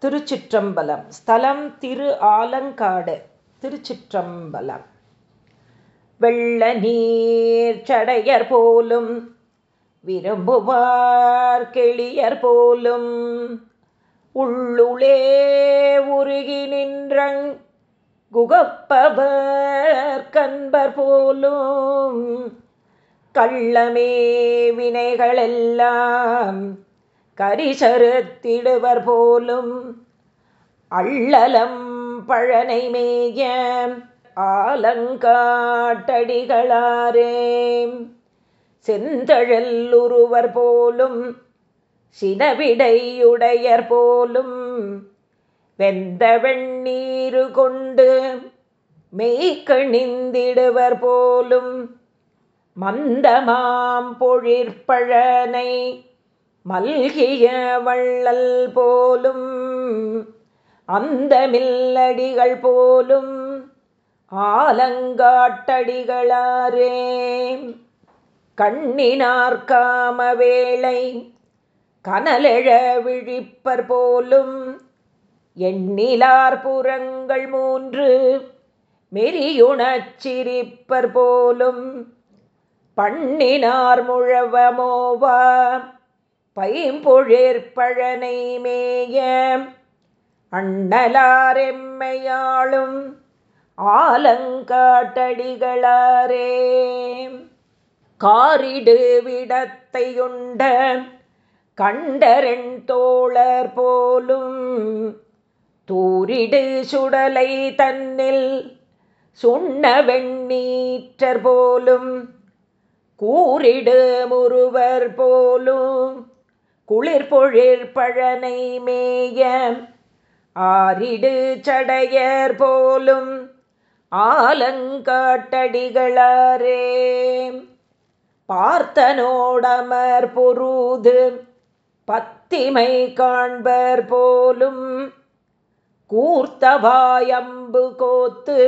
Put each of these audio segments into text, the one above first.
திருச்சிற்றம்பலம். ஸ்தலம் திரு ஆலங்காடு திருச்சிற்றம்பலம். வெள்ள நீர் சடையர் போலும் விரும்புவார் கெளியர் போலும். உள்ளுளே உருகி நின்றங் குகப்பவர் கண்பர் போலும். கள்ளமே வினைகளெல்லாம் கரிசருத்திடுவர் போலும் அள்ளலம் பழனை மேய ஆலங்காட்டடிகளாரே. செந்தழல் உருவர் போலும் சினவிடையுடையர் போலும் வெந்த வெண்ணீரு கொண்டு மெய்கணிந்திடுவர் போலும் மந்தமாம் பொழிற்பழனை மல்கிய வள்ளல் போலும் அந்த மில்லடிகள் போலும் ஆலங்காட்டடிகளாரே. கண்ணினார் காம வேளை கனலெழ விழிப்பர் போலும் எண்ணிலார் புறங்கள் மூன்று மெரியுணச்சிரிப்பர் போலும் பண்ணினார் முழவமோவா பைம்பொழிற்பழனை மேய அண்ணலாரெம்மையாளும் ஆலங்காட்டடிகளாரே. காரிடு விடத்தையுண்ட கண்டரெண் தோழர் போலும் தூரிடு சுடலை தன்னில் சுண்ண வெண்ணீற்றர் போலும் கூறிடு முருவர் போலும் குளிர் பொழிர் பழனை மேய ஆரிடு சடையர் போலும் ஆலங்காட்டடிகளாரே. பார்த்தனோடமர் பொருது பத்திமை காண்பர் போலும் கூர்த்தவாயம்பு கோத்து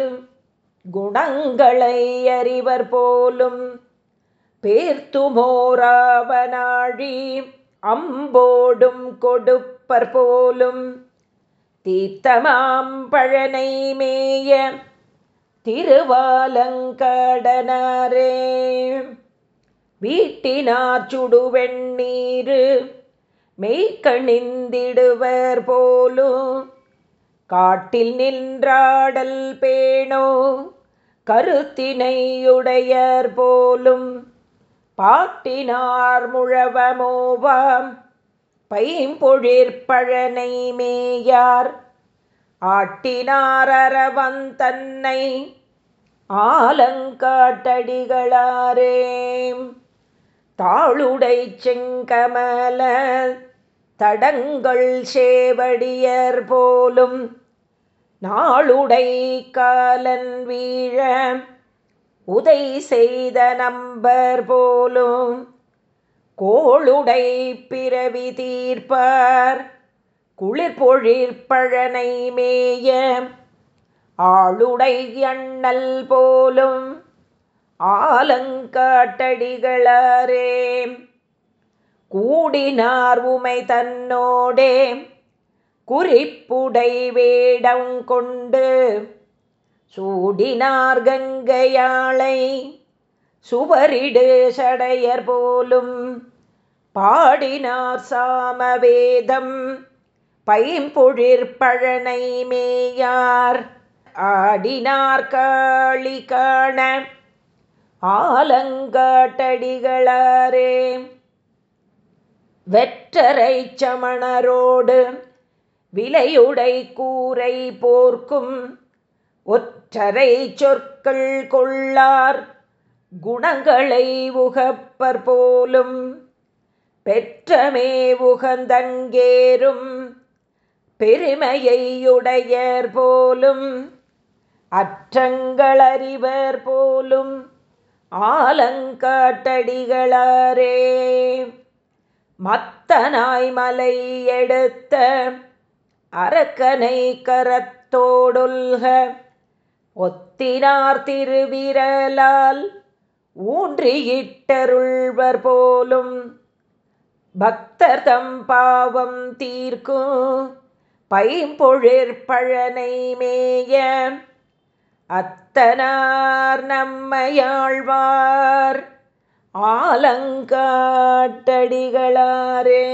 குணங்களை அறிவர் போலும் பேர்த்துமோராவனாழி அம்போடும் கொடுப்பர் போலும் தீர்த்தமாம் பழனை மேய திருவாலங்கடனாரே. வீட்டினார் சுடுவெண்ணீரு மெய்கணிந்திடுவர் போலும் காட்டில் நின்றாடல் பேணோ கருத்தினையுடையர் போலும் பாட்டினார் முழவமோவாம். பைம்பொழிற்பழனை மேயார். ஆட்டினார் அரவந்தன்னை ஆலங்காட்டடிகளாரே தாளுடை செங்கமல தடங்கள் சேவடியர் போலும் நாளுடை காலன் வீழ உதை செய்த நம்பர் போலும் கோளுடை பிறவி தீர்ப்பார். குளிர்பொழிற்பழனை மேய ஆளுடை அண்ணல் போலும் ஆலங்காட்டடிகளாரே. கூடினார் உமை தன்னோடே குறிப்புடை வேடம் கொண்டு சூடினார் கங்கையாளை சுவரிடு சடையர் போலும் பாடினார் சாமவேதம் பைம்பொழிற்பழனை மேயார் ஆடினார் காளி காண ஆலங்காட்டடிகளாரே. வெற்றரை சமணரோடு விலையுடை கூரை போர்க்கும் ஒற்றரை சொற்கள் கொள்ளார் குணங்களை உகப்பர் போலும் பெற்றமே உகந்தங்கேறும் பெருமையுடையர் போலும் அற்றங்களறிவர் போலும் ஆலங்காட்டடிகளாரே. மத்தனாய் மலை எடுத்த அரக்கனை கரத்தோடுல்க ஒத்தினார் திருவிரலால் ஊன்றியிட்டருள்வர் போலும் பக்தர் தம் பாவம் தீர்க்கும் பைம்பொழிற்பழனை மேய அத்தனார் நம்மையாழ்வார் ஆலங்காட்டடிகளாரே.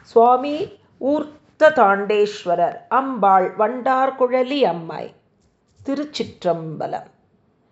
சுவாமி ஊர்த்த தாண்டேஸ்வரர் அம்பாள் வண்டார்குழலி அம்மாய் திருச்சிற்றம்பலம்.